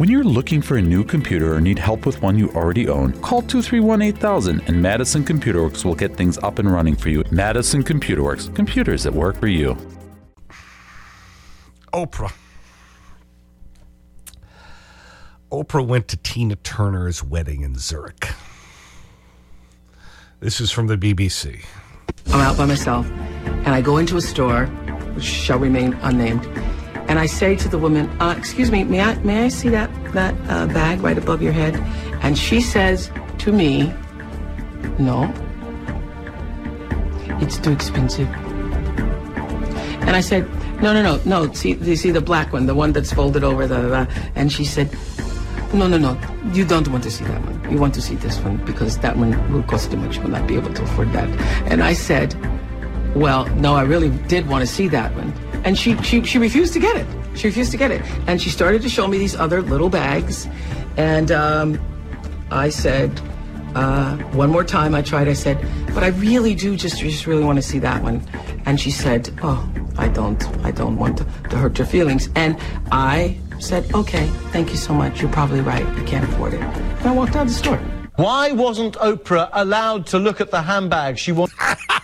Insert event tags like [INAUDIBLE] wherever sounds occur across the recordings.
When you're looking for a new computer or need help with one you already own, call 231 8000 and Madison Computer Works will get things up and running for you. Madison Computer Works, computers that work for you. Oprah. Oprah went to Tina Turner's wedding in Zurich. This is from the BBC. I'm out by myself, and I go into a store, which shall remain unnamed, and I say to the woman, uh, "Excuse me, may I may I see that that uh, bag right above your head?" And she says to me, "No, it's too expensive." And I said, "No, no, no, no. See, you see the black one, the one that's folded over the." And she said, "No, no, no. You don't want to see that one. You want to see this one because that one will cost too much. You will not be able to afford that." And I said, "Well, no, I really did want to see that one." And she she she refused to get it. She refused to get it, and she started to show me these other little bags, and um, I said. Uh, one more time I tried, I said, but I really do just, just really want to see that one. And she said, oh, I don't, I don't want to, to hurt your feelings. And I said, okay, thank you so much. You're probably right. I can't afford it. And I walked out of the store. Why wasn't Oprah allowed to look at the handbag she wanted? [LAUGHS]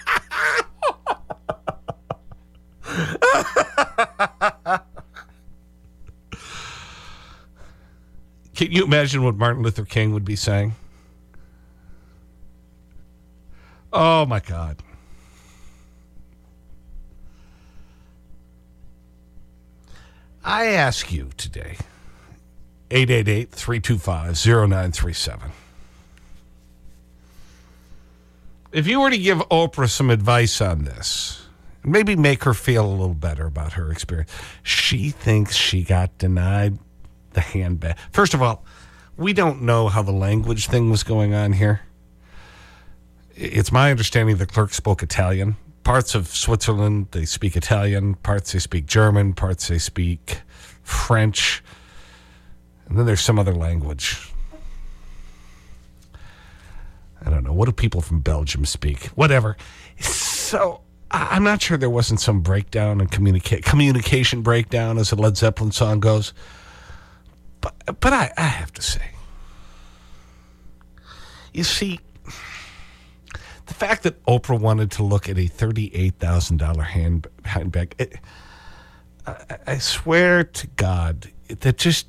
Can you imagine what Martin Luther King would be saying? Oh, my God. I ask you today 888 325 0937. If you were to give Oprah some advice on this, maybe make her feel a little better about her experience, she thinks she got denied the handbag. First of all, we don't know how the language thing was going on here. It's my understanding the clerk spoke Italian. Parts of Switzerland, they speak Italian. Parts they speak German. Parts they speak French. And then there's some other language. I don't know. What do people from Belgium speak? Whatever. So I'm not sure there wasn't some breakdown and communica communication breakdown as a Led Zeppelin song goes. But, but I, I have to say, you see, the fact that Oprah wanted to look at a $38,000 hand, handbag, it, I, I swear to God, that just,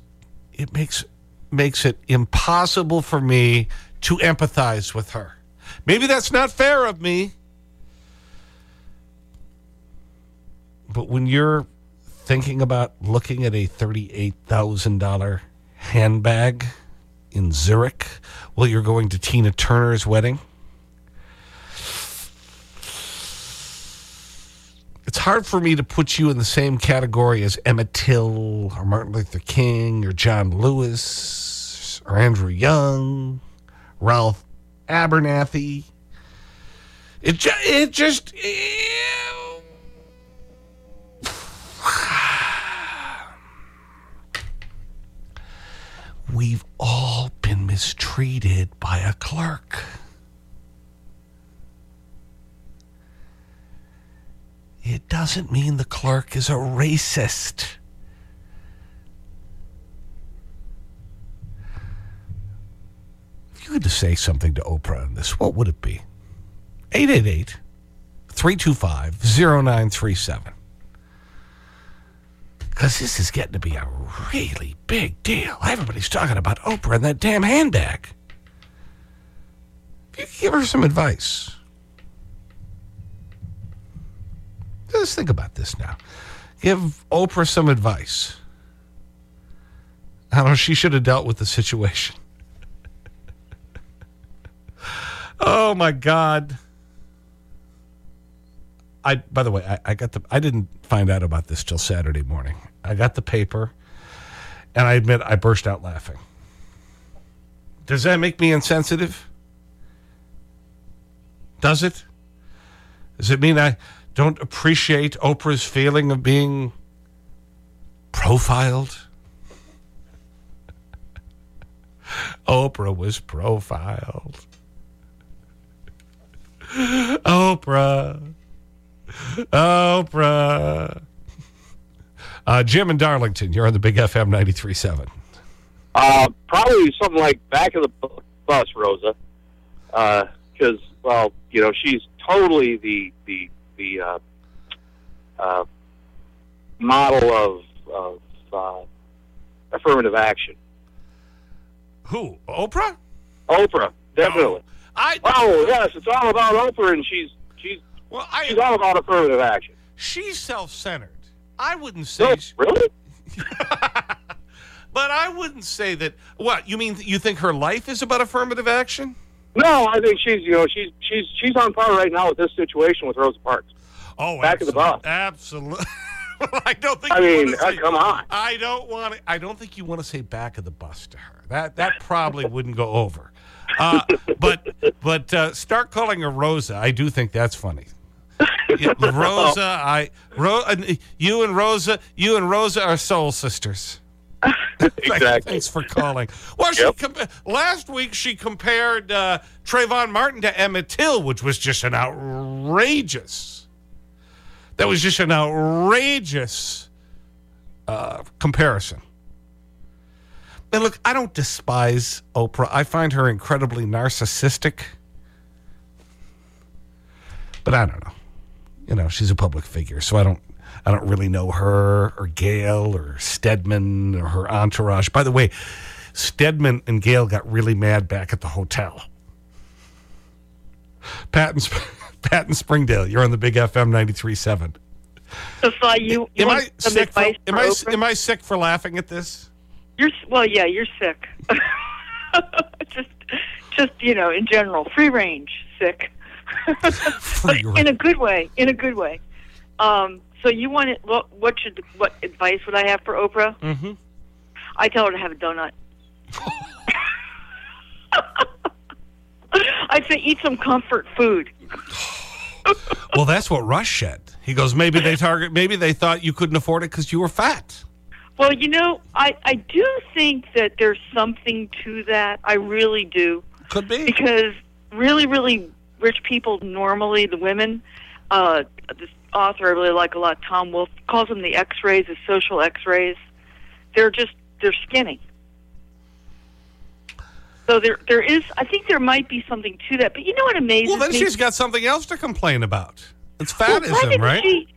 it makes, makes it impossible for me to empathize with her. Maybe that's not fair of me. But when you're thinking about looking at a $38,000 handbag in Zurich while you're going to Tina Turner's wedding, it's hard for me to put you in the same category as Emmett Till or Martin Luther King or John Lewis or Andrew Young, Ralph Abernathy. It, ju it just. We've all been mistreated by a clerk. It doesn't mean the clerk is a racist. If you had to say something to Oprah on this, what would it be? 888 325 0937. Because this is getting to be a really big deal. Everybody's talking about Oprah and that damn handbag. If you could give her some advice. Just think about this now. Give Oprah some advice. I don't know, she should have dealt with the situation. [LAUGHS] oh, my God. I, by the way, I, I, got the, I didn't find out about this till Saturday morning. I got the paper, and I admit I burst out laughing. Does that make me insensitive? Does it? Does it mean I don't appreciate Oprah's feeling of being profiled? [LAUGHS] Oprah was profiled. [LAUGHS] Oprah. Oprah. Uh, Jim and Darlington, you're on the Big FM 93.7. Uh, probably something like back of the bus, Rosa, because well, you know, she's totally the the the uh, uh, model of of uh, affirmative action. Who? Oprah? Oprah, definitely. I, Oh yes, it's all about Oprah, and she's she's well, I, she's all about affirmative action. she's self-centered. I wouldn't say, No, really? [LAUGHS] but I wouldn't say that. What, you mean you think her life is about affirmative action? No, I think she's you know she's she's she's on par right now with this situation with Rosa Parks. Oh, Back of the bus. Absolutely. [LAUGHS] I don't think I you mean, uh, say, come on. I don't want to. I don't think you want to say back of the bus to her. That that probably wouldn't go over. Uh, but but uh, start calling her Rosa. I do think that's funny. Yeah, [LAUGHS] Rosa, I Ro, you and Rosa, you and Rosa are soul sisters. [LAUGHS] Exactly. Thanks for calling. Well, she Yep. last week she compared uh, Trayvon Martin to Emmett Till, which was just an outrageous. That was just an outrageous uh, comparison. And look, I don't despise Oprah. I find her incredibly narcissistic. But I don't know. You know, she's a public figure, so I don't I don't really know her or Gail or Stedman or her entourage. By the way, Stedman and Gail got really mad back at the hotel. Pat and, Sp- [LAUGHS] Pat and Springdale, you're on the Big FM 93.7. So, Sly, you, you Am I, sick for, am, I, am I sick for laughing at this? You're well, yeah, you're sick. [LAUGHS] just, just you know, in general, free range sick. [LAUGHS] In a good way. In a good way. Um, so you want it? What, what should? What advice would I have for Oprah? Mm-hmm. I tell her to have a donut. [LAUGHS] I'd say eat some comfort food. [SIGHS] Well, that's what Rush said. He goes, maybe they target, maybe they thought you couldn't afford it because you were fat. Well, you know, I I do think that there's something to that. I really do. Could be. because really, really rich people, normally the women, uh, this author I really like a lot, Tom Wolfe, calls them the X-rays, the social X-rays. They're just they're skinny. So there, there is. I think there might be something to that. But you know what amazes Well, then me? she's got something else to complain about. It's Well, fatism, didn't right? She,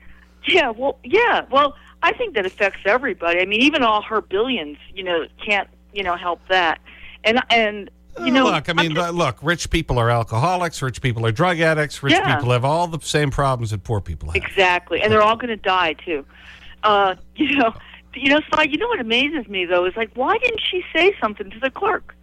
yeah. Well, yeah. Well, I think that affects everybody. I mean, even all her billions, you know, can't you know help that. And and you know, look, I mean, just- look, rich people are alcoholics, rich people are drug addicts, rich Yeah. people have all the same problems that poor people have. Exactly, and they're all going to die too. Uh, [LAUGHS] you know, you know, so You know what amazes me though is like, why didn't she say something to the clerk?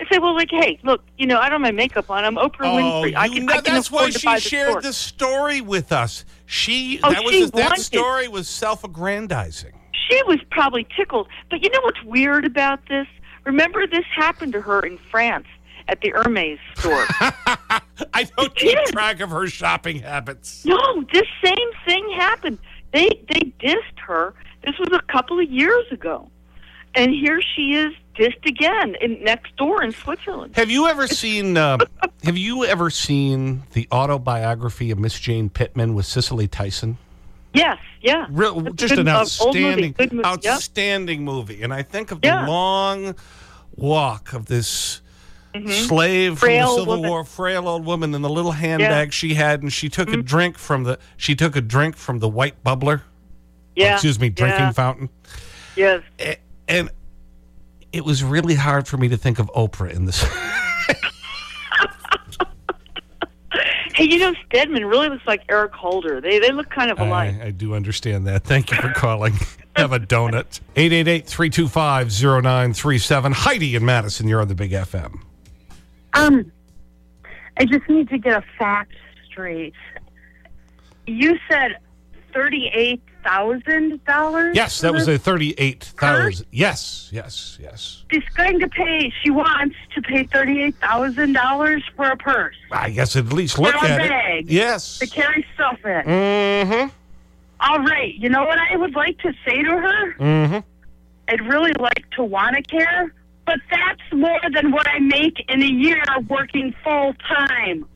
I say, well, like, hey, look, you know, I don't have my makeup on. I'm Oprah Oh, Winfrey. I can, know, I can that's why she shared the story with us. She, Oh, that, was she that wanted- story was self-aggrandizing. She was probably tickled. But you know what's weird about this? Remember, this happened to her in France at the Hermes store. [LAUGHS] I don't keep did. track of her shopping habits. no, this same thing happened. They they dissed her. This was a couple of years ago, and here she is dissed again in next door in Switzerland. Have you ever [LAUGHS] seen? Uh, have you ever seen the autobiography of Miss Jane Pittman with Cicely Tyson? Yes, yeah. Real, just good, an uh, movie, outstanding, movie, yeah. outstanding movie. And I think of Yeah. the long walk of this slave Mm-hmm. Frail from the Civil woman. War, frail old woman, and the little handbag she had, and she took Mm-hmm. a drink from the she took a drink from the white bubbler. Yeah. excuse me, drinking yeah, fountain. Yes. A- And it was really hard for me to think of Oprah in this. [LAUGHS] Hey, you know, Stedman really looks like Eric Holder. They they look kind of alike. I, I do understand that. Thank you for calling. [LAUGHS] Have a donut. 888-325-0937. Heidi in Madison, you're on the Big FM. Um, I just need to get a fact straight. You said thirty-eight thousand dollars. Yes, that was a $38,000. Yes, yes, yes. She's going to pay. She wants to pay thirty-eight thousand dollars for a purse I guess at least look at it. bag. Yes. to carry stuff in. Mm-hmm. All right. You know what I would like to say to her? Mm-hmm. I'd really like to want to care, but that's more than what I make in a year working full time.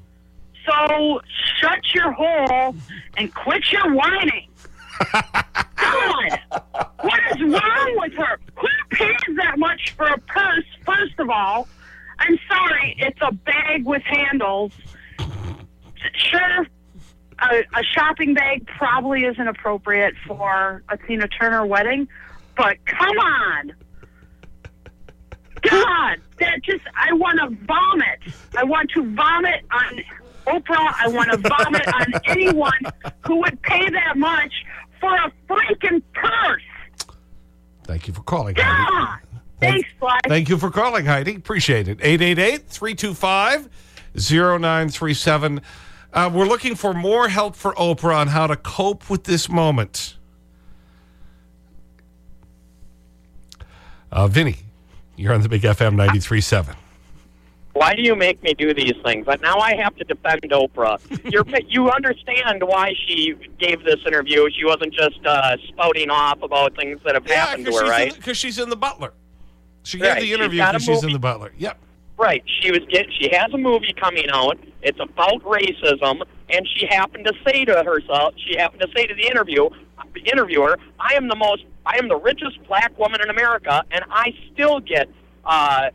So shut your hole and quit your whining. [LAUGHS] God, what is wrong with her? Who pays that much for a purse, first of all, I'm sorry, it's a bag with handles. Sure, a, a shopping bag probably isn't appropriate for a Tina Turner wedding, but come on. God, that just, I want to vomit. I want to vomit on Oprah. I want to vomit on [LAUGHS] anyone who would pay that much for a freaking purse. Thank you for calling, Heidi. God. Thanks, Sly. Thank you for calling, Heidi. Appreciate it. 888-325-0937. Uh, we're looking for more help for Oprah on how to cope with this moment. Uh, Vinny, you're on the Big FM 93.7. Why do you make me do these things? But now I have to defend Oprah. You're, you understand why she gave this interview. She wasn't just uh, spouting off about things that have happened to her, right? Because she's in the Butler. She gave Right, the interview because she's in the Butler. Yep. Right. She was get. She has a movie coming out. It's about racism, and she happened to say to herself. She happened to say to the interview, the interviewer, "I am the most. I am the richest black woman in America, and I still get uh,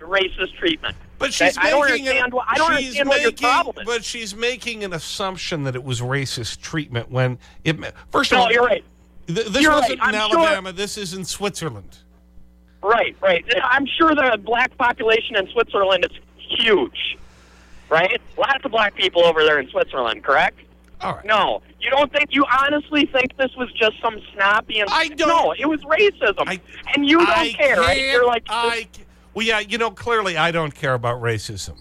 racist treatment." But she's I don't making understand. an, I don't she's understand what your making- problem is. But she's making an assumption that it was racist treatment when it. First of no, all, you're right. th- this You're wasn't right. in I'm sure- Alabama. This is in Switzerland. Right, right. I'm sure the black population in Switzerland is huge. Right? Lots of black people over there in Switzerland, correct? All right. No. You don't think you honestly think this was just some snappy and I don't- No, it was racism. I- and you don't I care, right? You're like I. Well, yeah, you know, clearly I don't care about racism.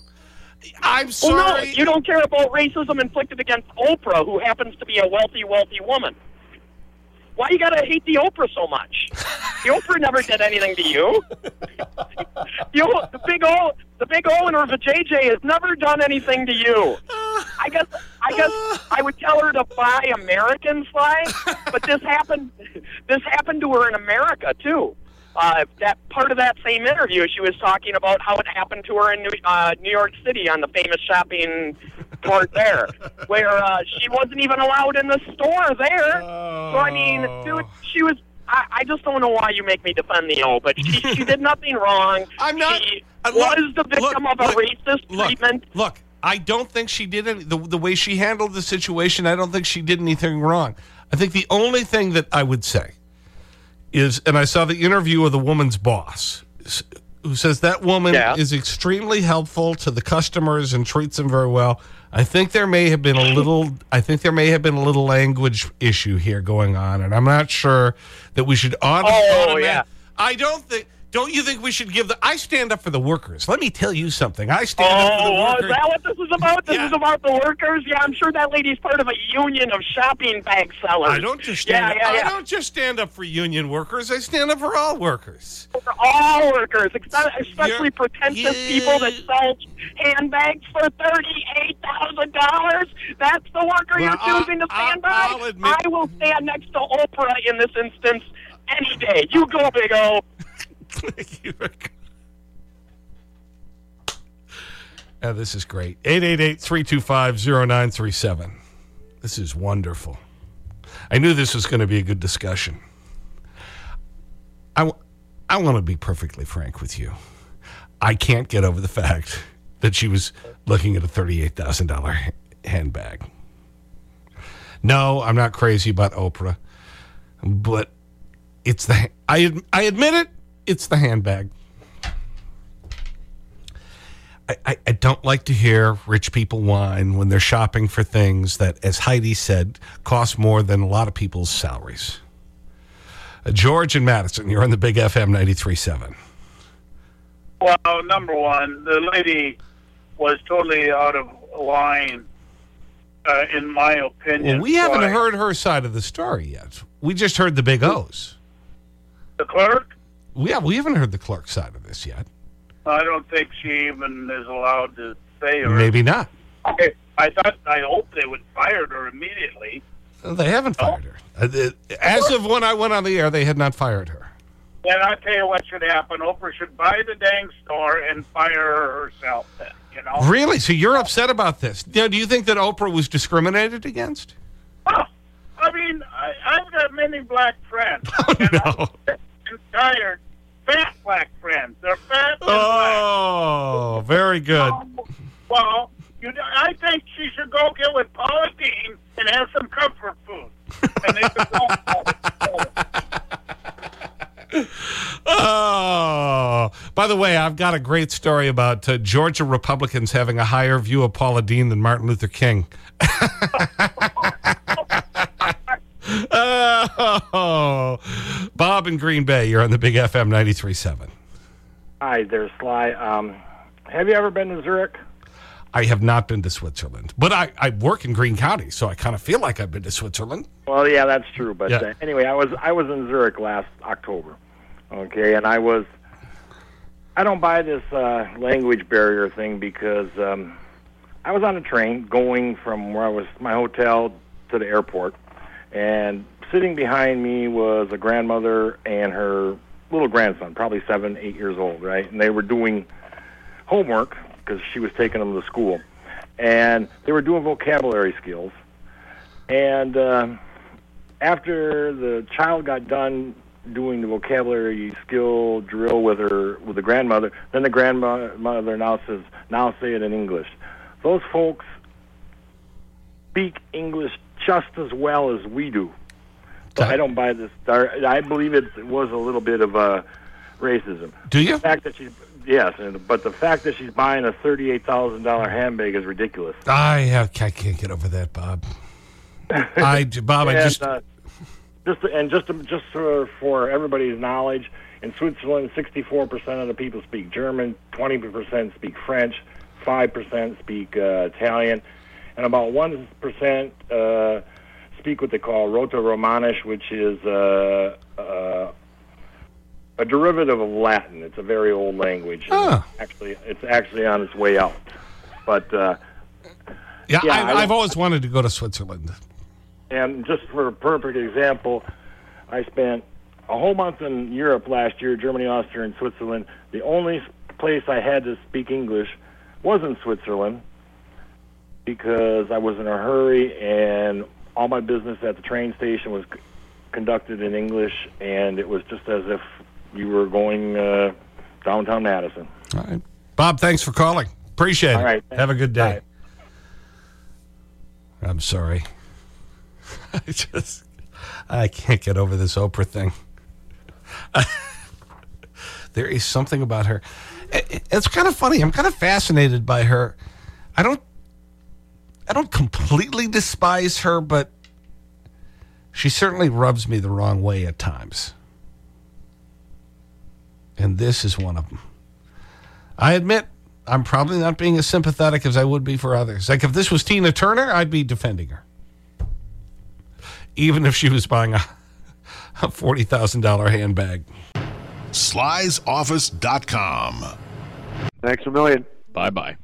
I'm Well, sorry. no, you don't care about racism inflicted against Oprah, who happens to be a wealthy, wealthy woman. Why you gotta hate the Oprah so much? The Oprah never did anything to you. the, o, the big O, the big owner of a JJ has never done anything to you. I guess, I guess I would tell her to buy American Sly, but this happened. This happened to her in America too. Uh, that part of that same interview, she was talking about how it happened to her in New, uh, New York City on the famous shopping court there, [LAUGHS] where uh, she wasn't even allowed in the store there. So I mean, dude, she was. I, I just don't know why you make me defend the old, but she, she did nothing wrong. [LAUGHS] I'm not- She uh, look, was the victim look, of a look, racist look, treatment. Look, I don't think she did any, the, the way she handled the situation, I don't think she did anything wrong. I think the only thing that I would say is, and I saw the interview of the woman's boss, who says that woman Yeah. is extremely helpful to the customers and treats them very well. I think there may have been a little, I think there may have been a little language issue here going on, and I'm not sure that we should auto Oh, yeah. I don't think. Don't you think we should give the? I stand up for the workers. Let me tell you something. I stand up for the Oh, oh, is that what this is about? This Yeah. is about the workers? Yeah, I'm sure that lady's part of a union of shopping bag sellers. I don't just stand. Yeah, yeah, yeah. I don't just stand up for union workers. I stand up for all workers. for all workers, especially You're- pretentious people that sell handbags for thirty-eight thousand dollars. That's the worker Well, you're I'll- choosing to I'll- stand by. I'll admit- I will stand next to Oprah in this instance any day. You go, Big O. Thank you. [LAUGHS] Uh, this is great. 888-325-0937. This is wonderful. I knew this was going to be a good discussion. I, I want to be perfectly frank with you. I can't get over the fact that she was looking at a $38,000 handbag. No, I'm not crazy about Oprah, but it's the, I, I admit it, it's the handbag. I, I, I don't like to hear rich people whine when they're shopping for things that, as Heidi said, cost more than a lot of people's salaries. Uh, George and Madison, you're on the Big FM 93.7. Well, number one, the lady was totally out of line, uh, in my opinion. Well, we haven't heard her side of the story yet. We just heard the Big O's. the clerk. Yeah, we haven't heard the clerk side of this yet. I don't think she even is allowed to say or. Maybe not. Okay, I thought, I hope they would fire her immediately. They haven't fired her. Uh, As of when I went on the air, they had not fired her. Then I tell you what should happen. Oprah should buy the dang store and fire her herself. Then you know. Really? So you're upset about this? Now, do you think that Oprah was discriminated against? Oh, I mean, I, I've got many black friends. [LAUGHS] Oh, and no. I'm tired fat black friends. They're fat Oh, very good. black. Well, you, I think she should go get with Paula Deen and have some comfort food. And they could go. [LAUGHS] Oh, by the way, I've got a great story about uh, Georgia Republicans having a higher view of Paula Deen than Martin Luther King. [LAUGHS] oh, Bob in Green Bay, you're on the Big FM 93.7. Hi there, Sly. Um, have you ever been to Zurich? I have not been to Switzerland, but I, I work in Green County, so I kind of feel like I've been to Switzerland. Well, yeah, that's true. But Yeah. uh, anyway, I was I was in Zurich last October. Okay, and I was. I don't buy this uh, language barrier thing because um, I was on a train going from where I was my hotel to the airport, and sitting behind me was a grandmother and her little grandson, probably seven, eight years old, right? And they were doing homework because she was taking them to school, and they were doing vocabulary skills. And uh, after the child got done doing the vocabulary skill drill with her with the grandmother, then the grandmother now says, "Now say it in English." Those folks speak English just as well as we do. So I don't buy this. I believe it was a little bit of uh, racism. Do you? The fact that she's yes, and, but the fact that she's buying a thirty-eight thousand dollar handbag is ridiculous. I, have, I can't get over that, Bob. [LAUGHS] I, Bob, I just. uh, just and just just for, for everybody's knowledge, in Switzerland, sixty-four percent of the people speak German, twenty percent speak French, five percent speak uh, Italian, and about one percent uh, speak what they call Roto-Romanish, which is uh, uh, a derivative of Latin. It's a very old language. and Huh. Actually, it's actually on its way out, but. Uh, Yeah, Yeah, I, I've always wanted to go to Switzerland. And just for a perfect example, I spent a whole month in Europe last year, Germany, Austria, and Switzerland. The only place I had to speak English was in Switzerland because I was in a hurry and all my business at the train station was c- conducted in English, and it was just as if you were going uh, downtown Madison. All right. Bob, thanks for calling. Appreciate it. All right. Have a good day. I'm sorry. [LAUGHS] I just, I can't get over this Oprah thing. [LAUGHS] there is something about her. It's kind of funny. I'm kind of fascinated by her. I don't, I don't completely despise her, but she certainly rubs me the wrong way at times. And this is one of them. I admit I'm probably not being as sympathetic as I would be for others. Like if this was Tina Turner, I'd be defending her. Even if she was buying a, a $40,000 handbag. Slysoffice.com. Thanks a million. Bye bye.